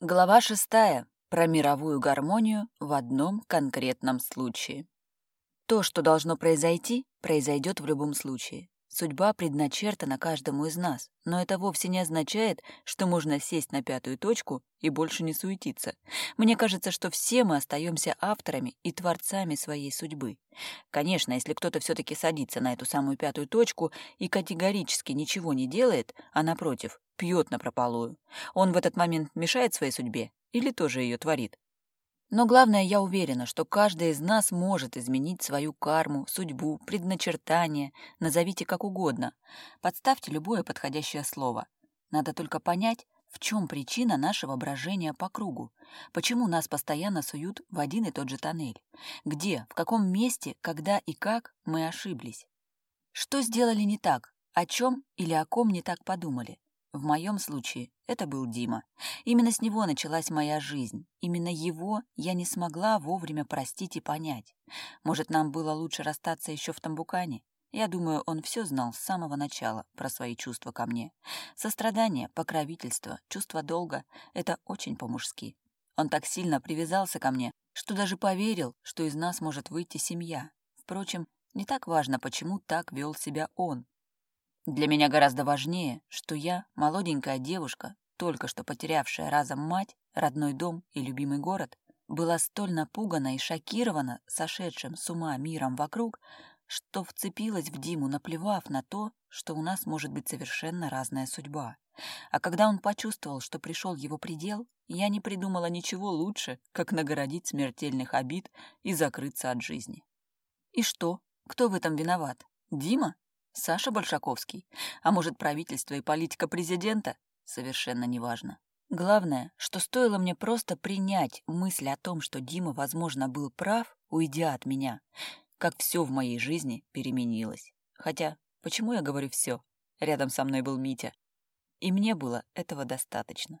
Глава шестая. Про мировую гармонию в одном конкретном случае. То, что должно произойти, произойдет в любом случае. Судьба предначертана каждому из нас, но это вовсе не означает, что можно сесть на пятую точку и больше не суетиться. Мне кажется, что все мы остаемся авторами и творцами своей судьбы. Конечно, если кто-то все-таки садится на эту самую пятую точку и категорически ничего не делает, а напротив, пьет напропалую, он в этот момент мешает своей судьбе или тоже ее творит? Но главное, я уверена, что каждый из нас может изменить свою карму, судьбу, предначертание, назовите как угодно. Подставьте любое подходящее слово. Надо только понять, в чем причина нашего брожения по кругу? Почему нас постоянно суют в один и тот же тоннель? Где, в каком месте, когда и как мы ошиблись? Что сделали не так? О чем или о ком не так подумали? В моем случае это был Дима. Именно с него началась моя жизнь. Именно его я не смогла вовремя простить и понять. Может, нам было лучше расстаться еще в Тамбукане? Я думаю, он все знал с самого начала про свои чувства ко мне. Сострадание, покровительство, чувство долга — это очень по-мужски. Он так сильно привязался ко мне, что даже поверил, что из нас может выйти семья. Впрочем, не так важно, почему так вел себя он. Для меня гораздо важнее, что я, молоденькая девушка, только что потерявшая разом мать, родной дом и любимый город, была столь напугана и шокирована сошедшим с ума миром вокруг, что вцепилась в Диму, наплевав на то, что у нас может быть совершенно разная судьба. А когда он почувствовал, что пришел его предел, я не придумала ничего лучше, как нагородить смертельных обид и закрыться от жизни. И что? Кто в этом виноват? Дима? Саша Большаковский? А может, правительство и политика президента? Совершенно неважно. Главное, что стоило мне просто принять мысль о том, что Дима, возможно, был прав, уйдя от меня, как все в моей жизни переменилось. Хотя, почему я говорю все? Рядом со мной был Митя. И мне было этого достаточно.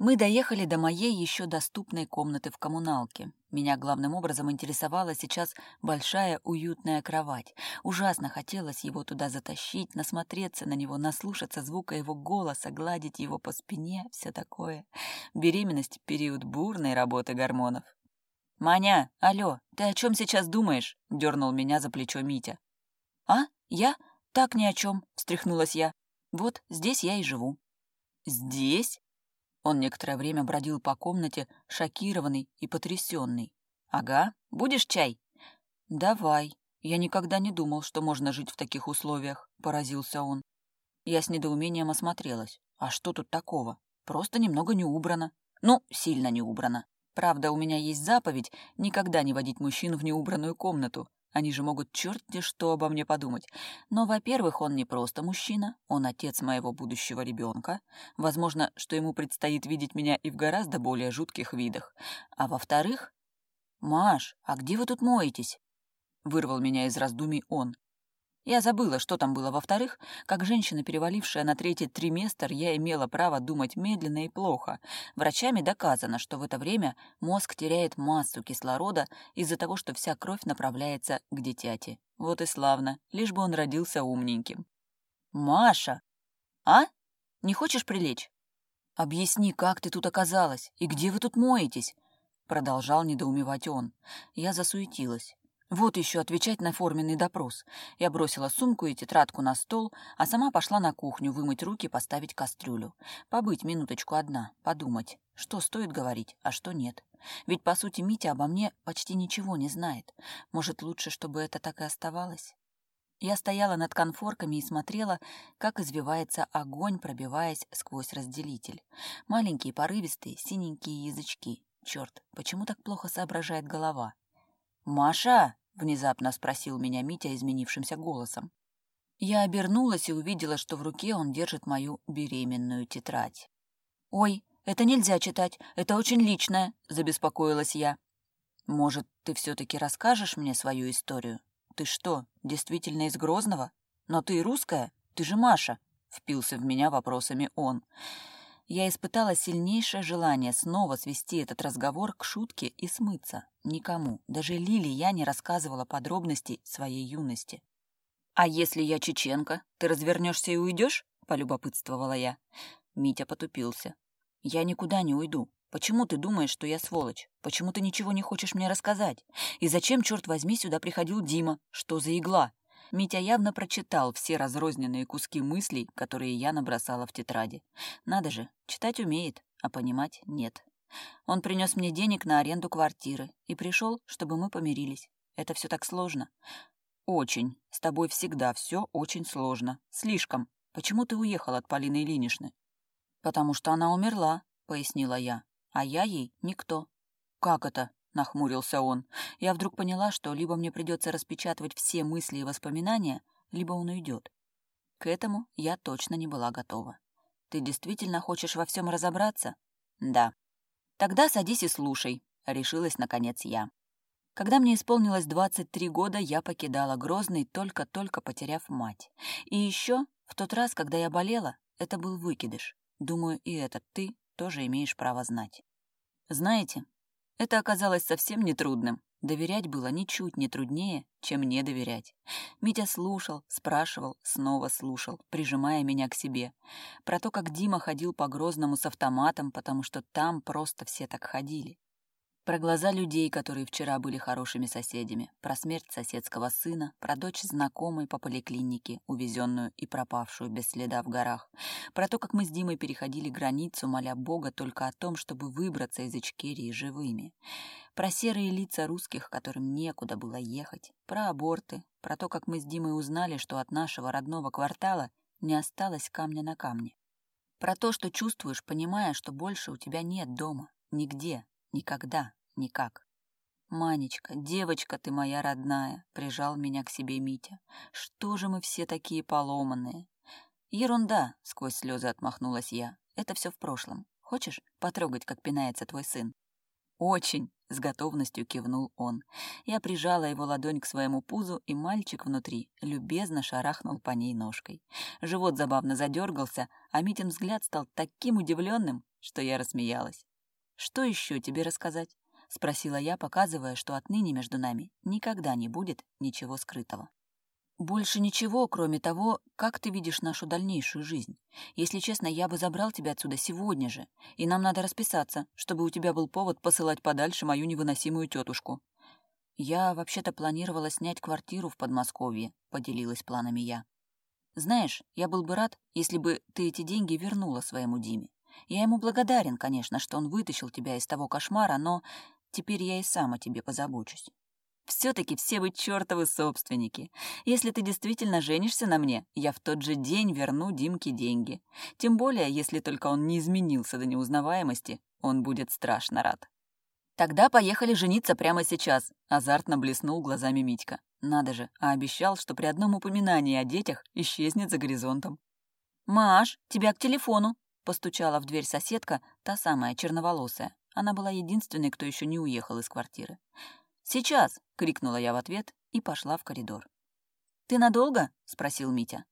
Мы доехали до моей еще доступной комнаты в коммуналке. Меня главным образом интересовала сейчас большая уютная кровать. Ужасно хотелось его туда затащить, насмотреться на него, наслушаться звука его голоса, гладить его по спине, все такое. Беременность — период бурной работы гормонов. «Маня, алло, ты о чем сейчас думаешь?» — дернул меня за плечо Митя. «А? Я? Так ни о чем», — встряхнулась я. «Вот здесь я и живу». «Здесь?» Он некоторое время бродил по комнате, шокированный и потрясенный. «Ага, будешь чай?» «Давай. Я никогда не думал, что можно жить в таких условиях», — поразился он. Я с недоумением осмотрелась. «А что тут такого? Просто немного не убрано. Ну, сильно не убрано. Правда, у меня есть заповедь никогда не водить мужчин в неубранную комнату. Они же могут черти что обо мне подумать. Но, во-первых, он не просто мужчина, он отец моего будущего ребенка. Возможно, что ему предстоит видеть меня и в гораздо более жутких видах. А во-вторых... «Маш, а где вы тут моетесь?» Вырвал меня из раздумий он. Я забыла, что там было во-вторых. Как женщина, перевалившая на третий триместр, я имела право думать медленно и плохо. Врачами доказано, что в это время мозг теряет массу кислорода из-за того, что вся кровь направляется к дитяти. Вот и славно, лишь бы он родился умненьким. «Маша! А? Не хочешь прилечь?» «Объясни, как ты тут оказалась и где вы тут моетесь?» Продолжал недоумевать он. Я засуетилась. Вот еще отвечать на форменный допрос. Я бросила сумку и тетрадку на стол, а сама пошла на кухню вымыть руки, поставить кастрюлю. Побыть минуточку одна, подумать, что стоит говорить, а что нет. Ведь, по сути, Митя обо мне почти ничего не знает. Может, лучше, чтобы это так и оставалось? Я стояла над конфорками и смотрела, как извивается огонь, пробиваясь сквозь разделитель. Маленькие, порывистые, синенькие язычки. Черт, почему так плохо соображает голова? «Маша!» — внезапно спросил меня Митя изменившимся голосом. Я обернулась и увидела, что в руке он держит мою беременную тетрадь. «Ой, это нельзя читать, это очень личное», — забеспокоилась я. «Может, ты все-таки расскажешь мне свою историю? Ты что, действительно из Грозного? Но ты русская, ты же Маша», — впился в меня вопросами он я испытала сильнейшее желание снова свести этот разговор к шутке и смыться. Никому, даже Лили, я не рассказывала подробностей своей юности. «А если я чеченка, ты развернешься и уйдешь?» — полюбопытствовала я. Митя потупился. «Я никуда не уйду. Почему ты думаешь, что я сволочь? Почему ты ничего не хочешь мне рассказать? И зачем, черт возьми, сюда приходил Дима? Что за игла? Митя явно прочитал все разрозненные куски мыслей, которые я набросала в тетради. Надо же, читать умеет, а понимать нет. Он принес мне денег на аренду квартиры и пришел, чтобы мы помирились. Это все так сложно. Очень. С тобой всегда все очень сложно. Слишком. Почему ты уехал от Полины Ильиничны? Потому что она умерла, пояснила я. А я ей никто. Как это? Нахмурился он. Я вдруг поняла, что либо мне придется распечатывать все мысли и воспоминания, либо он уйдет. К этому я точно не была готова. Ты действительно хочешь во всем разобраться? Да. Тогда садись и слушай, решилась наконец я. Когда мне исполнилось 23 года, я покидала Грозный, только-только потеряв мать. И еще в тот раз, когда я болела, это был выкидыш. Думаю, и этот ты тоже имеешь право знать. Знаете, это оказалось совсем нетрудным. Доверять было ничуть не труднее, чем не доверять. Митя слушал, спрашивал, снова слушал, прижимая меня к себе. Про то, как Дима ходил по Грозному с автоматом, потому что там просто все так ходили. Про глаза людей, которые вчера были хорошими соседями, про смерть соседского сына, про дочь знакомой по поликлинике, увезенную и пропавшую без следа в горах, про то, как мы с Димой переходили границу, моля Бога только о том, чтобы выбраться из Ичкерии живыми, про серые лица русских, которым некуда было ехать, про аборты, про то, как мы с Димой узнали, что от нашего родного квартала не осталось камня на камне. Про то, что чувствуешь, понимая, что больше у тебя нет дома, нигде, Никогда, никак. «Манечка, девочка ты моя родная», — прижал меня к себе Митя. «Что же мы все такие поломанные?» «Ерунда», — сквозь слезы отмахнулась я. «Это все в прошлом. Хочешь потрогать, как пинается твой сын?» «Очень», — с готовностью кивнул он. Я прижала его ладонь к своему пузу, и мальчик внутри любезно шарахнул по ней ножкой. Живот забавно задергался, а Митин взгляд стал таким удивленным, что я рассмеялась. «Что еще тебе рассказать?» — спросила я, показывая, что отныне между нами никогда не будет ничего скрытого. «Больше ничего, кроме того, как ты видишь нашу дальнейшую жизнь. Если честно, я бы забрал тебя отсюда сегодня же, и нам надо расписаться, чтобы у тебя был повод посылать подальше мою невыносимую тетушку». «Я вообще-то планировала снять квартиру в Подмосковье», — поделилась планами я. «Знаешь, я был бы рад, если бы ты эти деньги вернула своему Диме. Я ему благодарен, конечно, что он вытащил тебя из того кошмара, но теперь я и сам о тебе позабочусь. Все-таки все вы чертовы собственники. Если ты действительно женишься на мне, я в тот же день верну Димке деньги. Тем более, если только он не изменился до неузнаваемости, он будет страшно рад. Тогда поехали жениться прямо сейчас, азартно блеснул глазами Митька. Надо же, а обещал, что при одном упоминании о детях исчезнет за горизонтом. «Маш, тебя к телефону», Постучала в дверь соседка, та самая, черноволосая. Она была единственной, кто еще не уехал из квартиры. «Сейчас!» — крикнула я в ответ и пошла в коридор. «Ты надолго?» — спросил Митя.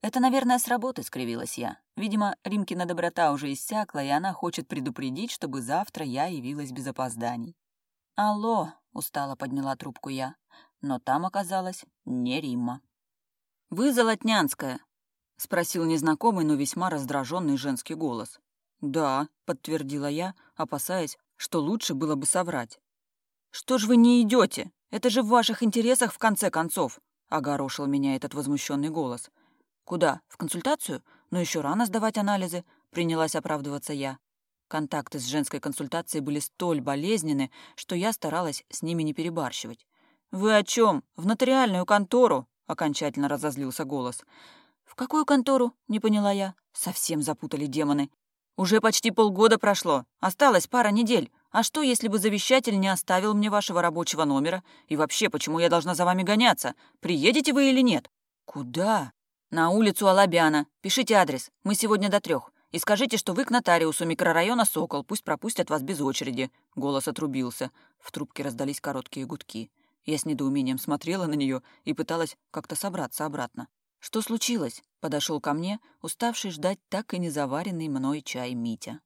«Это, наверное, с работы», — скривилась я. Видимо, Римкина доброта уже иссякла, и она хочет предупредить, чтобы завтра я явилась без опозданий. «Алло», — устало подняла трубку я, но там оказалась не Римма. «Вы Золотнянская», — спросил незнакомый, но весьма раздраженный женский голос. «Да», — подтвердила я, опасаясь, что лучше было бы соврать. «Что ж вы не идете? Это же в ваших интересах, в конце концов!» — огорошил меня этот возмущенный голос. «Куда? В консультацию? Но еще рано сдавать анализы», — принялась оправдываться я. Контакты с женской консультацией были столь болезненны, что я старалась с ними не перебарщивать. «Вы о чем? В нотариальную контору!» — окончательно разозлился голос. «В какую контору?» — не поняла я. Совсем запутали демоны. «Уже почти полгода прошло. Осталось пара недель. А что, если бы завещатель не оставил мне вашего рабочего номера? И вообще, почему я должна за вами гоняться? Приедете вы или нет?» «Куда?» «На улицу Алабяна. Пишите адрес. Мы сегодня до трех. И скажите, что вы к нотариусу микрорайона «Сокол». Пусть пропустят вас без очереди». Голос отрубился. В трубке раздались короткие гудки. Я с недоумением смотрела на нее и пыталась как-то собраться обратно. «Что случилось?» — подошел ко мне, уставший ждать так и не заваренный мной чай Митя.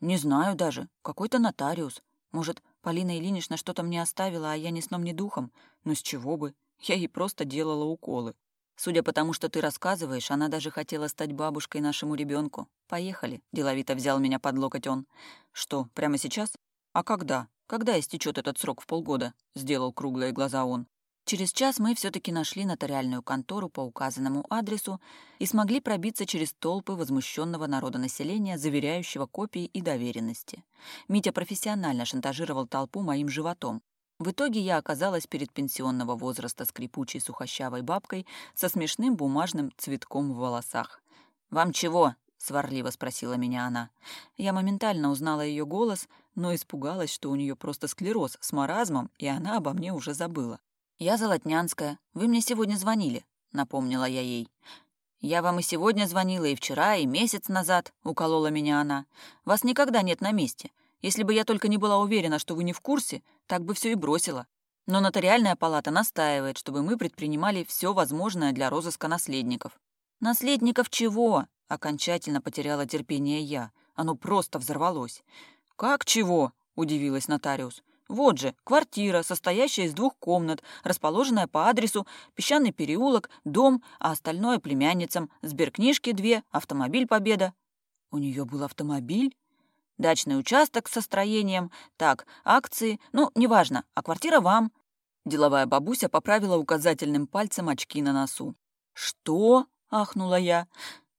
«Не знаю даже. Какой-то нотариус. Может, Полина Ильинична что-то мне оставила, а я ни сном, ни духом? Но с чего бы? Я ей просто делала уколы». Судя по тому, что ты рассказываешь, она даже хотела стать бабушкой нашему ребенку. Поехали, деловито взял меня под локоть он. Что, прямо сейчас? А когда? Когда истечет этот срок в полгода? Сделал круглые глаза он. Через час мы все таки нашли нотариальную контору по указанному адресу и смогли пробиться через толпы возмущенного народонаселения, заверяющего копии и доверенности. Митя профессионально шантажировал толпу моим животом. В итоге я оказалась перед пенсионного возраста скрипучей сухощавой бабкой со смешным бумажным цветком в волосах. «Вам чего?» — сварливо спросила меня она. Я моментально узнала ее голос, но испугалась, что у нее просто склероз с маразмом, и она обо мне уже забыла. «Я Золотнянская. Вы мне сегодня звонили», — напомнила я ей. «Я вам и сегодня звонила, и вчера, и месяц назад», — уколола меня она. «Вас никогда нет на месте. Если бы я только не была уверена, что вы не в курсе, так бы все и бросила. Но нотариальная палата настаивает, чтобы мы предпринимали все возможное для розыска наследников». «Наследников чего?» — окончательно потеряла терпение я. Оно просто взорвалось. «Как чего?» — удивилась нотариус. Вот же, квартира, состоящая из двух комнат, расположенная по адресу Песчаный переулок, дом, а остальное племянницам, сберкнижки две, автомобиль Победа. У нее был автомобиль? Дачный участок со строением, так, акции, ну, неважно, а квартира вам. Деловая бабуся поправила указательным пальцем очки на носу. «Что?» — ахнула я.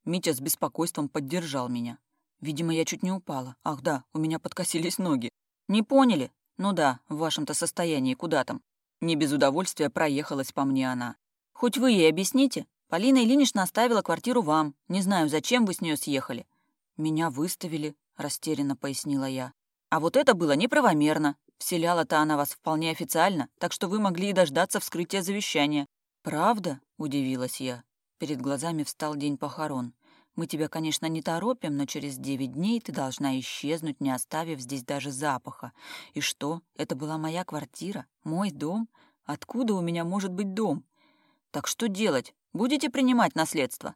Митя с беспокойством поддержал меня. Видимо, я чуть не упала. Ах да, у меня подкосились ноги. «Не поняли?» Ну да, в вашем-то состоянии куда там? Не без удовольствия проехалась по мне она. Хоть вы ей объясните. Полина Ильинична оставила квартиру вам. Не знаю, зачем вы с нее съехали. Меня выставили, растерянно пояснила я. А вот это было неправомерно. Вселяла-то она вас вполне официально, так что вы могли и дождаться вскрытия завещания. «Правда?» — удивилась я. Перед глазами встал день похорон. Мы тебя, конечно, не торопим, но через девять дней ты должна исчезнуть, не оставив здесь даже запаха. И что? Это была моя квартира? Мой дом? Откуда у меня может быть дом? Так что делать? Будете принимать наследство?»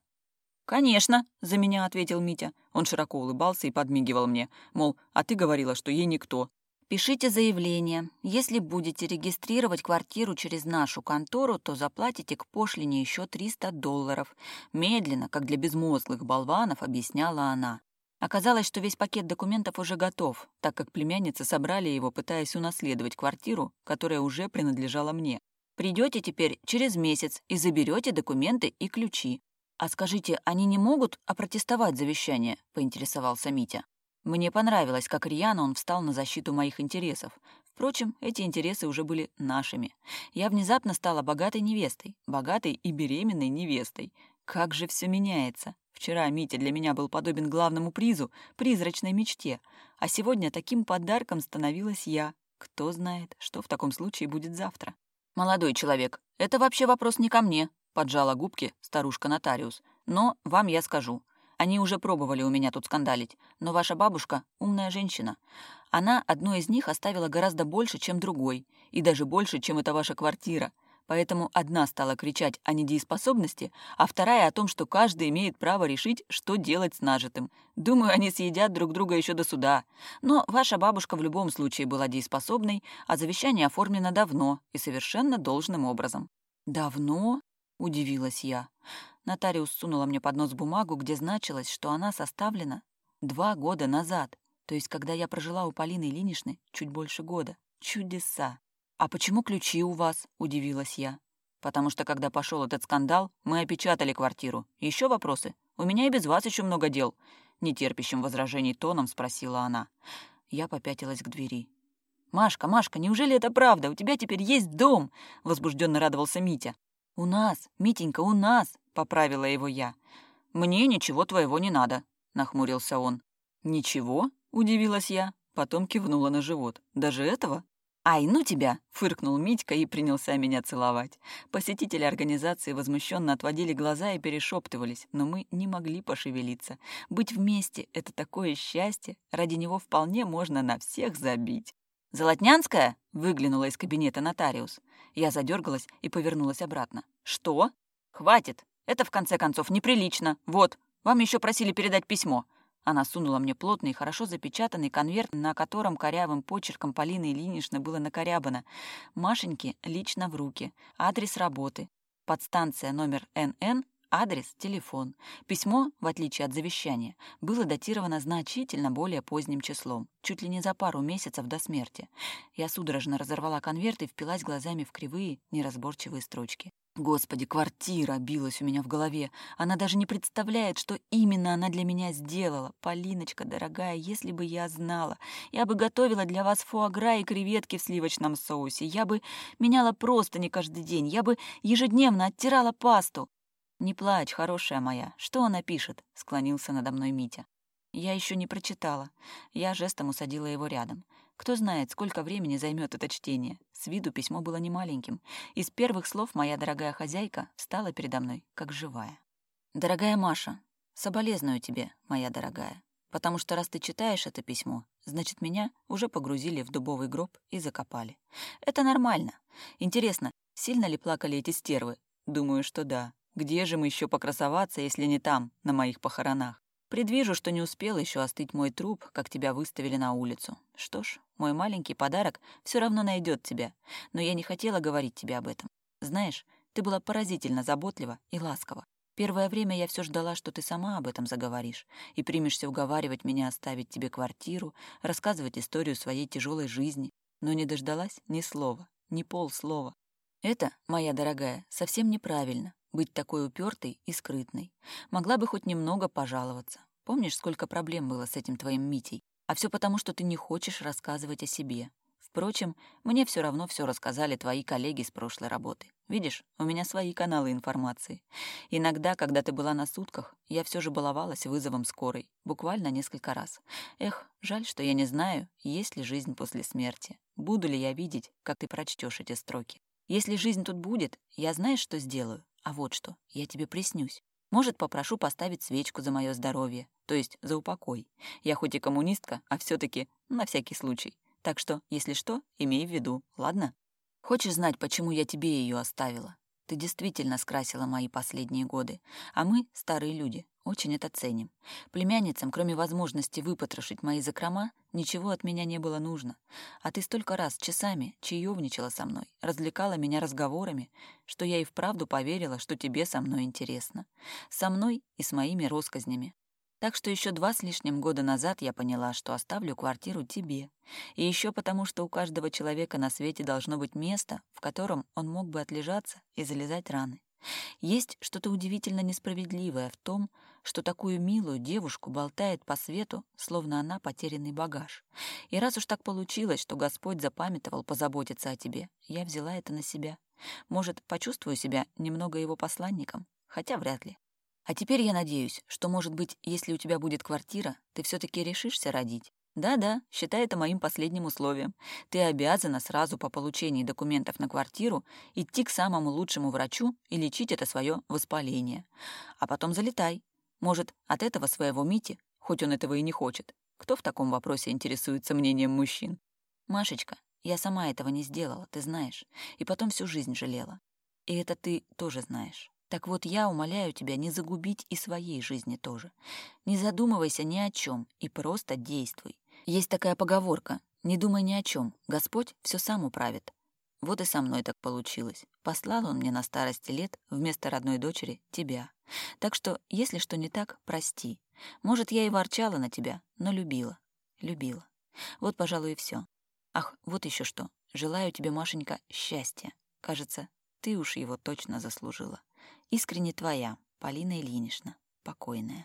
«Конечно», — за меня ответил Митя. Он широко улыбался и подмигивал мне, мол, а ты говорила, что ей никто. Пишите заявление. Если будете регистрировать квартиру через нашу контору, то заплатите к пошлине еще 300 долларов. Медленно, как для безмозглых болванов, объясняла она. Оказалось, что весь пакет документов уже готов, так как племянницы собрали его, пытаясь унаследовать квартиру, которая уже принадлежала мне. Придете теперь через месяц и заберете документы и ключи. А скажите, они не могут опротестовать завещание? поинтересовался Митя. Мне понравилось, как рьяно он встал на защиту моих интересов. Впрочем, эти интересы уже были нашими. Я внезапно стала богатой невестой, богатой и беременной невестой. Как же все меняется. Вчера Митя для меня был подобен главному призу, призрачной мечте, а сегодня таким подарком становилась я. Кто знает, что в таком случае будет завтра. «Молодой человек, это вообще вопрос не ко мне», — поджала губки старушка-нотариус. «Но вам я скажу. Они уже пробовали у меня тут скандалить, но ваша бабушка — умная женщина. Она одной из них оставила гораздо больше, чем другой, и даже больше, чем эта ваша квартира. Поэтому одна стала кричать о недееспособности, а вторая о том, что каждый имеет право решить, что делать с нажитым. Думаю, они съедят друг друга еще до суда. Но ваша бабушка в любом случае была дееспособной, а завещание оформлено давно и совершенно должным образом. «Давно?» — удивилась я. Нотариус сунула мне под нос бумагу, где значилось, что она составлена два года назад, то есть когда я прожила у Полины Ильиничны чуть больше года. Чудеса! «А почему ключи у вас?» — удивилась я. «Потому что, когда пошел этот скандал, мы опечатали квартиру. Еще вопросы? У меня и без вас еще много дел», — нетерпящим возражений тоном спросила она. Я попятилась к двери. «Машка, Машка, неужели это правда? У тебя теперь есть дом!» — возбужденно радовался Митя. «У нас, Митенька, у нас!» — поправила его я. «Мне ничего твоего не надо», — нахмурился он. «Ничего?» — удивилась я, потом кивнула на живот. «Даже этого?» «Ай, ну тебя!» — фыркнул Митька и принялся меня целовать. Посетители организации возмущенно отводили глаза и перешептывались, но мы не могли пошевелиться. Быть вместе — это такое счастье, ради него вполне можно на всех забить. «Золотнянская?» — выглянула из кабинета нотариус. Я задергалась и повернулась обратно. «Что?» «Хватит!» Это, в конце концов, неприлично. Вот, вам еще просили передать письмо». Она сунула мне плотный, хорошо запечатанный конверт, на котором корявым почерком Полины Ильиничны было накорябано. Машеньке лично в руки. Адрес работы. Подстанция номер НН, адрес, телефон. Письмо, в отличие от завещания, было датировано значительно более поздним числом, чуть ли не за пару месяцев до смерти. Я судорожно разорвала конверт и впилась глазами в кривые, неразборчивые строчки. Господи, квартира билась у меня в голове. Она даже не представляет, что именно она для меня сделала. Полиночка, дорогая, если бы я знала, я бы готовила для вас фуагра и креветки в сливочном соусе. Я бы меняла просто не каждый день. Я бы ежедневно оттирала пасту. «Не плачь, хорошая моя. Что она пишет?» — склонился надо мной Митя. Я еще не прочитала. Я жестом усадила его рядом. Кто знает, сколько времени займет это чтение. С виду письмо было немаленьким. Из первых слов моя дорогая хозяйка стала передо мной, как живая. «Дорогая Маша, соболезную тебе, моя дорогая, потому что раз ты читаешь это письмо, значит, меня уже погрузили в дубовый гроб и закопали. Это нормально. Интересно, сильно ли плакали эти стервы? Думаю, что да. Где же мы еще покрасоваться, если не там, на моих похоронах? Предвижу, что не успел еще остыть мой труп, как тебя выставили на улицу. Что ж, мой маленький подарок все равно найдет тебя, но я не хотела говорить тебе об этом. Знаешь, ты была поразительно заботлива и ласкова. Первое время я все ждала, что ты сама об этом заговоришь и примешься уговаривать меня оставить тебе квартиру, рассказывать историю своей тяжелой жизни, но не дождалась ни слова, ни полслова. Это, моя дорогая, совсем неправильно быть такой упертой и скрытной. Могла бы хоть немного пожаловаться. Помнишь, сколько проблем было с этим твоим Митей? А все потому, что ты не хочешь рассказывать о себе. Впрочем, мне все равно все рассказали твои коллеги с прошлой работы. Видишь, у меня свои каналы информации. Иногда, когда ты была на сутках, я все же баловалась вызовом скорой, буквально несколько раз. Эх, жаль, что я не знаю, есть ли жизнь после смерти. Буду ли я видеть, как ты прочтешь эти строки. Если жизнь тут будет, я знаешь, что сделаю? А вот что, я тебе приснюсь. Может, попрошу поставить свечку за мое здоровье, то есть за упокой. Я хоть и коммунистка, а все таки на всякий случай. Так что, если что, имей в виду, ладно? Хочешь знать, почему я тебе ее оставила? Ты действительно скрасила мои последние годы, а мы, старые люди, очень это ценим. Племянницам, кроме возможности выпотрошить мои закрома, ничего от меня не было нужно. А ты столько раз часами чаевничала со мной, развлекала меня разговорами, что я и вправду поверила, что тебе со мной интересно. Со мной и с моими росказнями. Так что еще два с лишним года назад я поняла, что оставлю квартиру тебе. И еще потому, что у каждого человека на свете должно быть место, в котором он мог бы отлежаться и залезать раны. Есть что-то удивительно несправедливое в том, что такую милую девушку болтает по свету, словно она потерянный багаж. И раз уж так получилось, что Господь запамятовал позаботиться о тебе, я взяла это на себя. Может, почувствую себя немного его посланником, хотя вряд ли. А теперь я надеюсь, что, может быть, если у тебя будет квартира, ты все таки решишься родить. Да-да, считай это моим последним условием. Ты обязана сразу по получении документов на квартиру идти к самому лучшему врачу и лечить это свое воспаление. А потом залетай. Может, от этого своего Мити, хоть он этого и не хочет. Кто в таком вопросе интересуется мнением мужчин? Машечка, я сама этого не сделала, ты знаешь, и потом всю жизнь жалела. И это ты тоже знаешь. Так вот, я умоляю тебя не загубить и своей жизни тоже. Не задумывайся ни о чем и просто действуй. Есть такая поговорка «Не думай ни о чем, Господь все сам управит». Вот и со мной так получилось. Послал он мне на старости лет вместо родной дочери тебя. Так что, если что не так, прости. Может, я и ворчала на тебя, но любила. Любила. Вот, пожалуй, и все. Ах, вот еще что. Желаю тебе, Машенька, счастья. Кажется, ты уж его точно заслужила. Искренне твоя, Полина Ильинична, покойная.